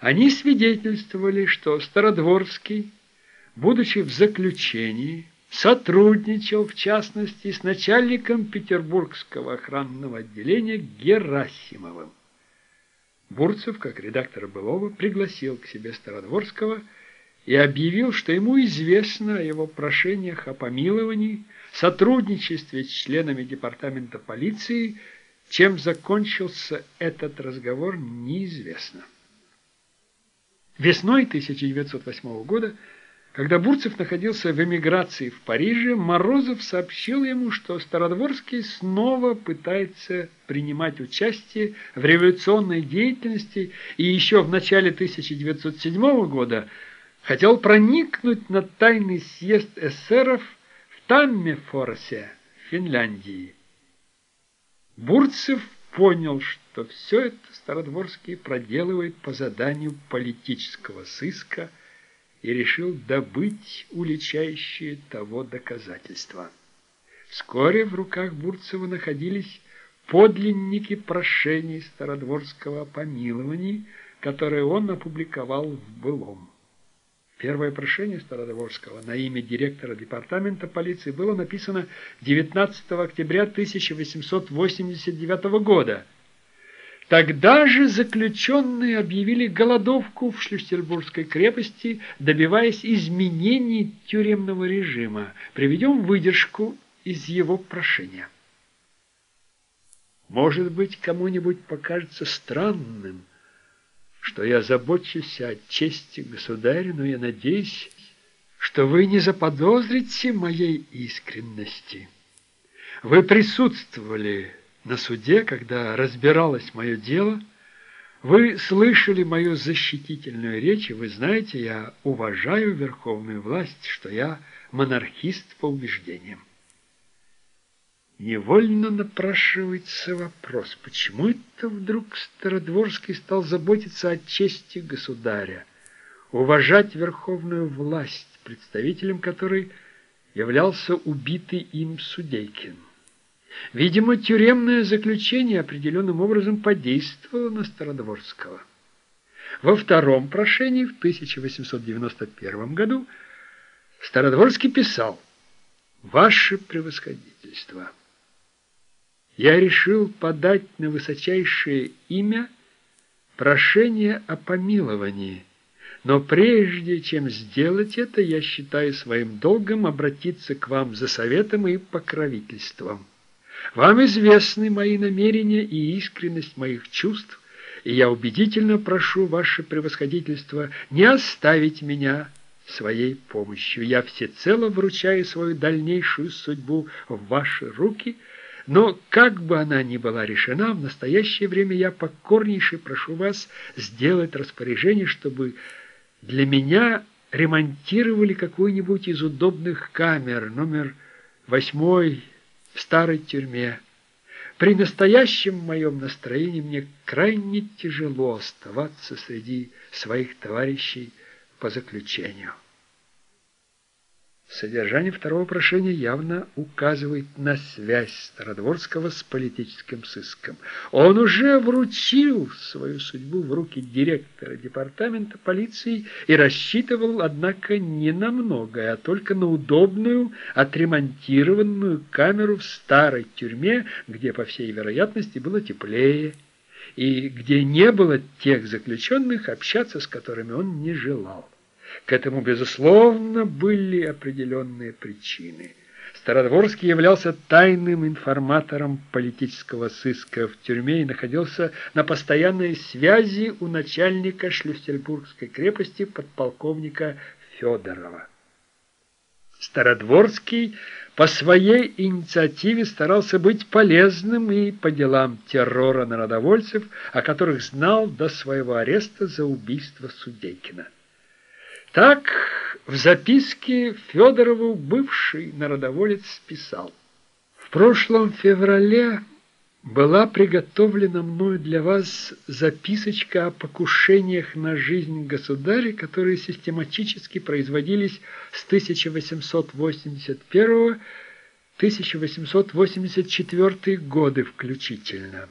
Они свидетельствовали, что Стародворский, будучи в заключении, сотрудничал, в частности, с начальником Петербургского охранного отделения Герасимовым. Бурцев, как редактор былого, пригласил к себе Стародворского и объявил, что ему известно о его прошениях о помиловании, сотрудничестве с членами департамента полиции, чем закончился этот разговор, неизвестно. Весной 1908 года когда Бурцев находился в эмиграции в Париже, Морозов сообщил ему, что Стародворский снова пытается принимать участие в революционной деятельности и еще в начале 1907 года хотел проникнуть на тайный съезд эсеров в Таммефорсе, Финляндии. Бурцев понял, что все это Стародворский проделывает по заданию политического сыска – и решил добыть уличающие того доказательства. Вскоре в руках Бурцева находились подлинники прошений Стародворского о помиловании, которые он опубликовал в былом. Первое прошение Стародворского на имя директора департамента полиции было написано 19 октября 1889 года – Тогда же заключенные объявили голодовку в Шлюстербургской крепости, добиваясь изменений тюремного режима. Приведем выдержку из его прошения. Может быть, кому-нибудь покажется странным, что я забочусь о чести государя, но я надеюсь, что вы не заподозрите моей искренности. Вы присутствовали на суде, когда разбиралось мое дело, вы слышали мою защитительную речь, и вы знаете, я уважаю верховную власть, что я монархист по убеждениям. Невольно напрашивается вопрос, почему это вдруг Стародворский стал заботиться о чести государя, уважать верховную власть, представителем которой являлся убитый им Судейкин. Видимо, тюремное заключение определенным образом подействовало на Стародворского. Во втором прошении в 1891 году Стародворский писал «Ваше превосходительство, я решил подать на высочайшее имя прошение о помиловании, но прежде чем сделать это, я считаю своим долгом обратиться к вам за советом и покровительством». Вам известны мои намерения и искренность моих чувств, и я убедительно прошу ваше превосходительство не оставить меня своей помощью. Я всецело вручаю свою дальнейшую судьбу в ваши руки, но как бы она ни была решена, в настоящее время я покорнейше прошу вас сделать распоряжение, чтобы для меня ремонтировали какую-нибудь из удобных камер, номер восьмой, в старой тюрьме. При настоящем моем настроении мне крайне тяжело оставаться среди своих товарищей по заключению. Содержание второго прошения явно указывает на связь Стародворского с политическим сыском. Он уже вручил свою судьбу в руки директора департамента полиции и рассчитывал, однако, не на многое, а только на удобную, отремонтированную камеру в старой тюрьме, где, по всей вероятности, было теплее, и где не было тех заключенных, общаться с которыми он не желал. К этому, безусловно, были определенные причины. Стародворский являлся тайным информатором политического сыска в тюрьме и находился на постоянной связи у начальника Шлюстельбургской крепости подполковника Федорова. Стародворский по своей инициативе старался быть полезным и по делам террора народовольцев, о которых знал до своего ареста за убийство Судейкина. Так в записке Федорову бывший народоволец писал. В прошлом феврале была приготовлена мною для вас записочка о покушениях на жизнь государя, которые систематически производились с 1881 1884 годы включительно.